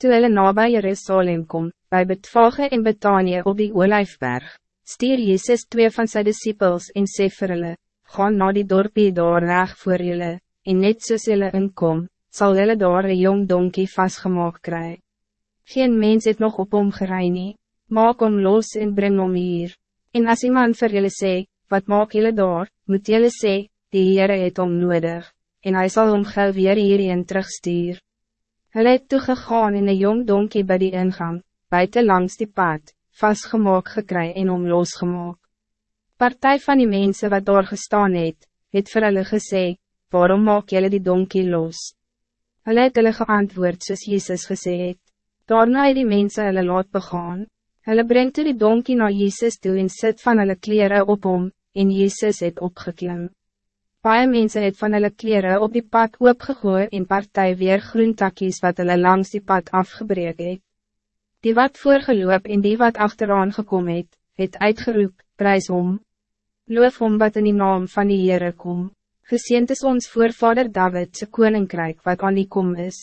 Toe hulle nabij Jerusalem kom, bij Betfage en Betanië op die Olijfberg, stier Jezus twee van zijn disciples en sê vir hulle, Gaan na die dorpie daar reg voor julle, en net soos julle inkom, sal julle daar een jong donkie vastgemaak kry. Geen mens het nog op hom gerei nie, maak hom los en bring hom hier. En as iemand vir julle sê, wat maak julle daar, moet julle sê, die Heere het hom nodig, en hij zal hom gauw weer hierheen terugstuur. Hulle het toegegaan in een jong donkie bij die ingang, buiten langs die pad, vastgemaak gekry en om losgemaak. Partij van die mensen wat daar gestaan het, het vir hulle gesê, waarom maak jullie die donkie los? Hulle het hulle geantwoord soos Jezus gesê het. Daarna het die mense hulle laat begaan. Hulle brengt die donkie naar Jezus toe en sit van hulle kleren op hom, en Jezus het opgeklim. Paie mense het van hulle kleren op die pad oopgegooi en partij weer groentakkies wat hulle langs die pad afgebreek het. Die wat voorgeloop en die wat achteraan gekom het, het uitgeroep, prijs om. Loof om wat in die naam van die Heere kom. Geseend is ons voorvader David se koninkrijk wat aan die kom is.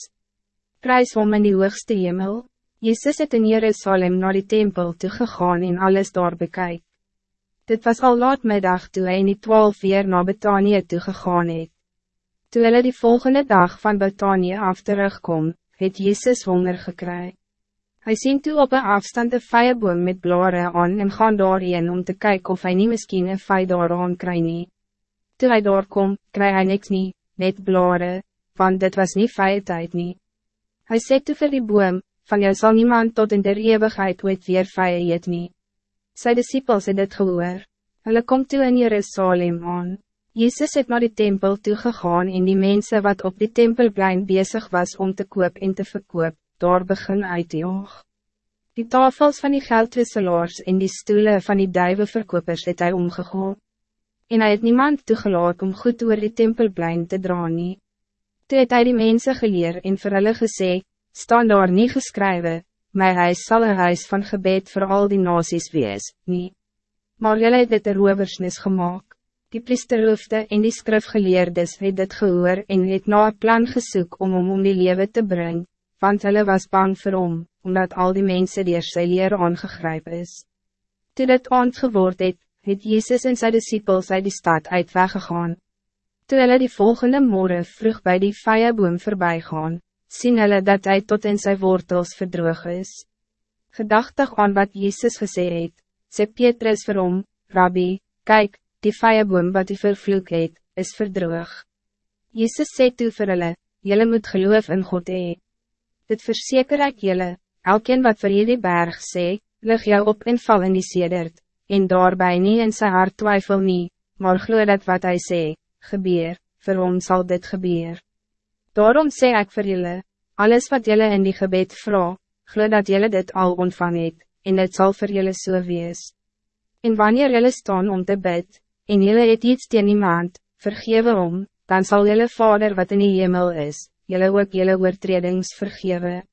Prijs om in die hoogste hemel. Jezus het in Jerusalem naar die tempel toegegaan en alles daar bekyk. Dit was al laatmiddag toe hy in die twaalf weer na Betanië toegegaan het. Toe hulle die volgende dag van Betanië af terugkom, het Jezus honger gekry. Hij sien toe op een afstand een vijeboom met blare aan en gaan daarheen om te kijken of hij niet misschien een vij daaraan kry nie. Toe hy daar kom, kry hy niks nie, net blare, want dit was niet vije tijd nie. Hy sê toe vir die boom, van jou zal niemand tot in der eeuwigheid ooit weer vije eet nie. Sy disciples het dit gehoor. Hulle kom toe in Jerusalem aan. Jezus het naar die tempel toegegaan en die mensen wat op die tempelplein bezig was om te koop en te verkoop, daar begin uit die oog. Die tafels van die geldwisselaars en die stoelen van die duivenverkopers het hy omgegooid. En hij het niemand toegelaat om goed oor die tempelplein te dra nie. Toe het hy die mense geleer en vir hulle gesê, staan daar nie geskrywe, my huis sal een huis van gebed voor al die nasies wees, nie. Maar jylle het dit een roversnis gemaakt. Die priesterhoofde en die skrifgeleerdes het dit gehoor en het na een plan gesoek om hom om die leven te brengen, want hulle was bang vir hom, omdat al die mensen die sy leer aangegryp is. Toe dit aand geword het, het Jezus en sy disciples uit die stad uit weggegaan. Toe hulle die volgende morgen vroeg bij die vijeboom voorbij gaan, sien hulle dat hij tot in zijn wortels verdroog is. Gedachtig aan wat Jezus gesê het, sê Petrus vir hom, Rabbi, kijk, die vijeboom wat u vervloek het, is verdroog. Jezus sê toe vir hulle, jylle moet geloof in God hee. Dit verseker ek jylle, elkeen wat vir jullie berg sê, lig jou op en val in die sedert, en daarbij niet in zijn hart twijfel nie, maar glo dat wat hij sê, gebeur, vir hom sal dit gebeur. Daarom zeg ik voor jullie, alles wat jullie in die gebed vraag, glo dat jullie dit al ontvang het, en het zal voor jullie so wees. En wanneer jullie staan om te bid, en jullie het iets teen iemand, vergewe om, dan zal jullie vader wat in die hemel is, jullie ook jullie oortredings vergewe.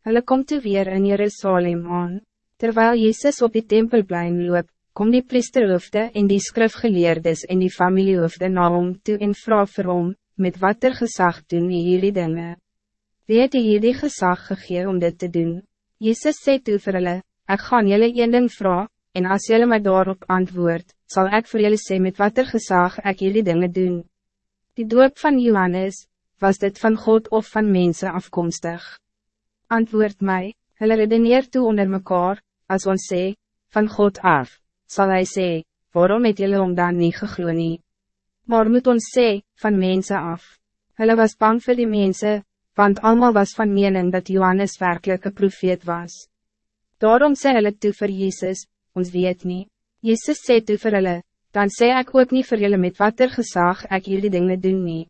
Hulle komt toe weer in Jerusalem aan, terwijl Jezus op die tempelplein loop, kom die priesterhoofde en die skrifgeleerdes en die familiehoofde na hom toe en vraag vir hom, met wat er gezag doen hierdie dinge. Wie het hierdie gezag gegee om dit te doen? Jezus sê toe vir hulle, ek gaan julle een ding vraag, en as julle my daarop antwoord, zal ik voor jullie sê met wat er gezag ek hierdie dinge doen. Die doop van Johannes, was dit van God of van mensen afkomstig? Antwoord mij, hulle redeneer toe onder mekaar, als ons sê, van God af, zal hij sê, waarom het julle om dan nie geglo nie? Maar moet ons sê, van mensen af. Hulle was bang voor die mensen, want allemaal was van mening dat Johannes werkelijk een profeet was. Daarom sê hulle toe vir Jezus, ons weet niet. Jezus sê toe vir hulle, dan sê ik ook niet voor jullie met wat er gezag ek jullie dingen doen niet.